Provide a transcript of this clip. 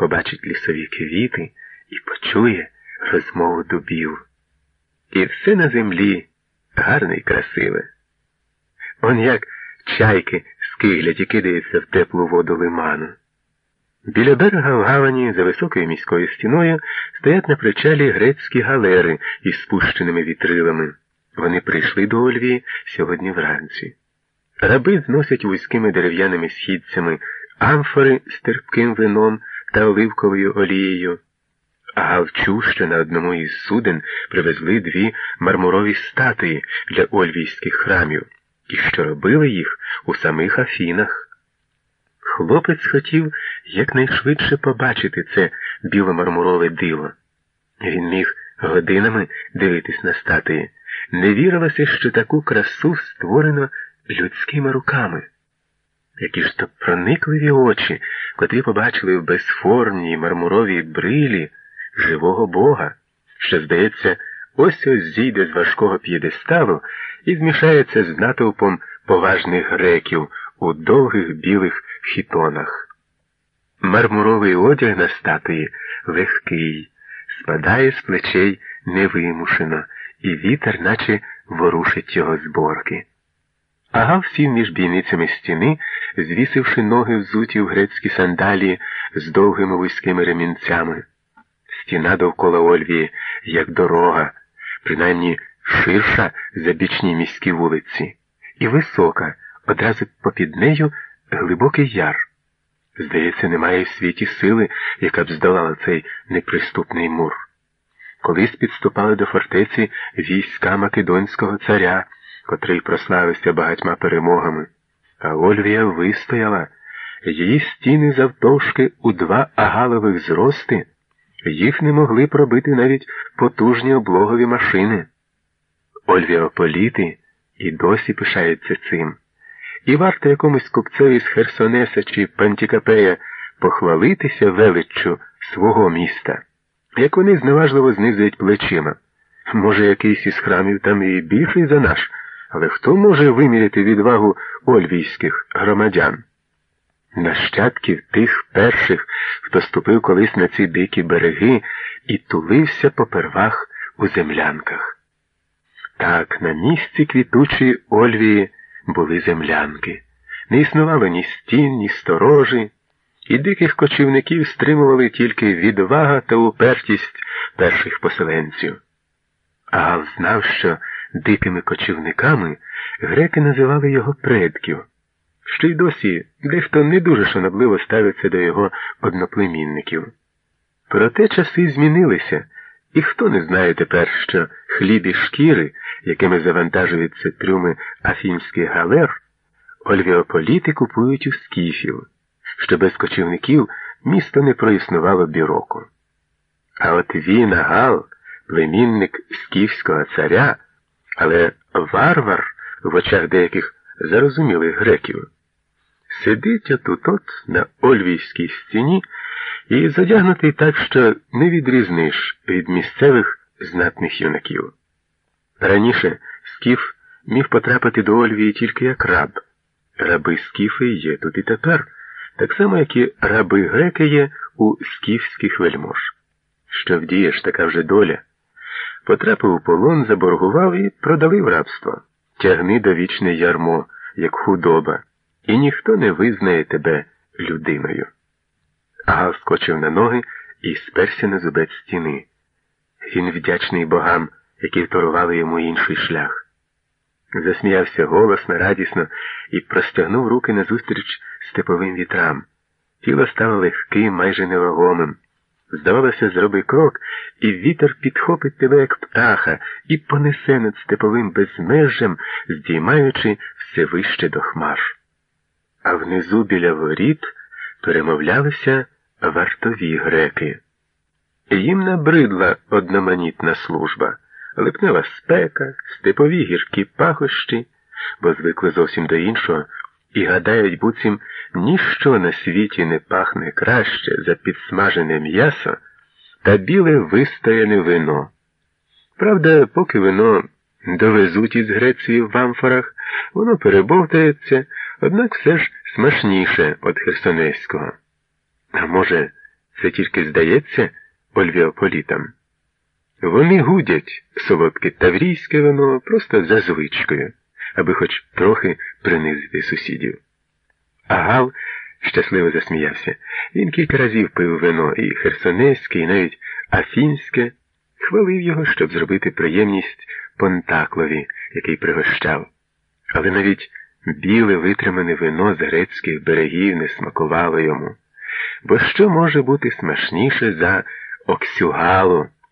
побачить лісові квіти і почує розмову дубів. І все на землі гарне і красиве. Он як чайки скиглять і кидаються в теплу воду лиману. Біля берега в гавані за високою міською стіною стоять на причалі грецькі галери із спущеними вітрилами. Вони прийшли до Ольвії сьогодні вранці. Раби зносять вузькими дерев'яними східцями амфори з терпким вином та оливковою олією. А Галчу ще на одному із суден привезли дві мармурові статуї для ольвійських храмів, і що робили їх у самих Афінах. Хлопець хотів якнайшвидше побачити це біломармурове диво. Він міг годинами дивитись на статуї. Не вірилося, що таку красу створено людськими руками. Які ж то проникливі очі, котрі побачили в безформній мармуровій брилі живого Бога, що, здається, ось ось зійде з важкого п'єдесталу і змішається з натовпом поважних греків у довгих білих хітонах. Мармуровий одяг на статуї легкий, спадає з плечей невимушено, і вітер наче ворушить його зборки. Ага сів між бійницями стіни, звісивши ноги взуті в грецькі сандалії з довгими вузькими ремінцями. Стіна довкола Ольвії, як дорога, принаймні ширша за бічні міські вулиці, і висока, одразу попід нею глибокий яр. Здається, немає в світі сили, яка б здолала цей неприступний мур. Колись підступали до фортеці війська Македонського царя, котрий прославився багатьма перемогами, а Ольвія вистояла, її стіни завтовшки у два агалових зрости, їх не могли пробити навіть потужні облогові машини. Ольвіополіти і досі пишаються цим. І варто якомусь купцеві з Херсонеса чи Пантікапея похвалитися величчю свого міста, як вони зневажливо знизують плечима. Може, якийсь із храмів там і більший за наш, але хто може виміряти відвагу ольвійських громадян? Нащадків тих перших, хто ступив колись на ці дикі береги і тулився попервах у землянках. Так, на місці квітучої Ольвії були землянки. Не існувало ні стін, ні сторожі, і диких кочівників стримували тільки відвага та упертість перших поселенців. Агал знав, що дикими кочівниками греки називали його предків, що й досі дехто не дуже шанобливо ставиться до його одноплемінників. Проте часи змінилися, і хто не знає тепер, що хліб і шкіри, якими завантажуються трюми афінських галер, ольвіополіти купують у скіфів, що без кочівників місто не проіснувало б року. А от він, Агал, племінник скіфського царя, але варвар в очах деяких зарозумілих греків, сидить отут от на Ольвійській стіні і задягнутий так, що не відрізниш від місцевих знатних юнаків. Раніше скіф міг потрапити до Ольвії тільки як раб. Раби скіфи є тут і тепер, так само, як і раби греки є у скіфських вельмож. Що вдієш, така вже доля. Потрапив у полон, заборгував і продали в рабство. Тягни довічне ярмо, як худоба, і ніхто не визнає тебе людиною. Агав скочив на ноги і сперся на зубець стіни. Він вдячний богам, які вторували йому інший шлях. Засміявся голосно, радісно і простягнув руки назустріч степовим вітрам. Тіло стало легким, майже невагомим. Здавалося, зроби крок, і вітер підхопить тебе, як птаха, і понесе над степовим безмежжям, здіймаючи все вище до хмар. А внизу біля воріт перемовлялися вартові греки. Їм набридла одноманітна служба, липнева спека, степові гіркі пахощі, бо звикли зовсім до іншого, і гадають, буцім ніщо на світі не пахне краще за підсмажене м'ясо та біле вистояне вино. Правда, поки вино довезуть із Греції в амфорах, воно перебовтається, однак все ж смачніше від Херсонеського. А може, це тільки здається ольвіополітам. Вони гудять солодке таврійське вино просто за звичкою, аби хоч трохи принизити сусідів. А Гал щасливо засміявся. Він кілька разів пив вино і херсонеське, і навіть афінське, хвалив його, щоб зробити приємність Понтаклові, який пригощав. Але навіть біле витримане вино з грецьких берегів не смакувало йому. Бо що може бути смачніше за оксюгалу?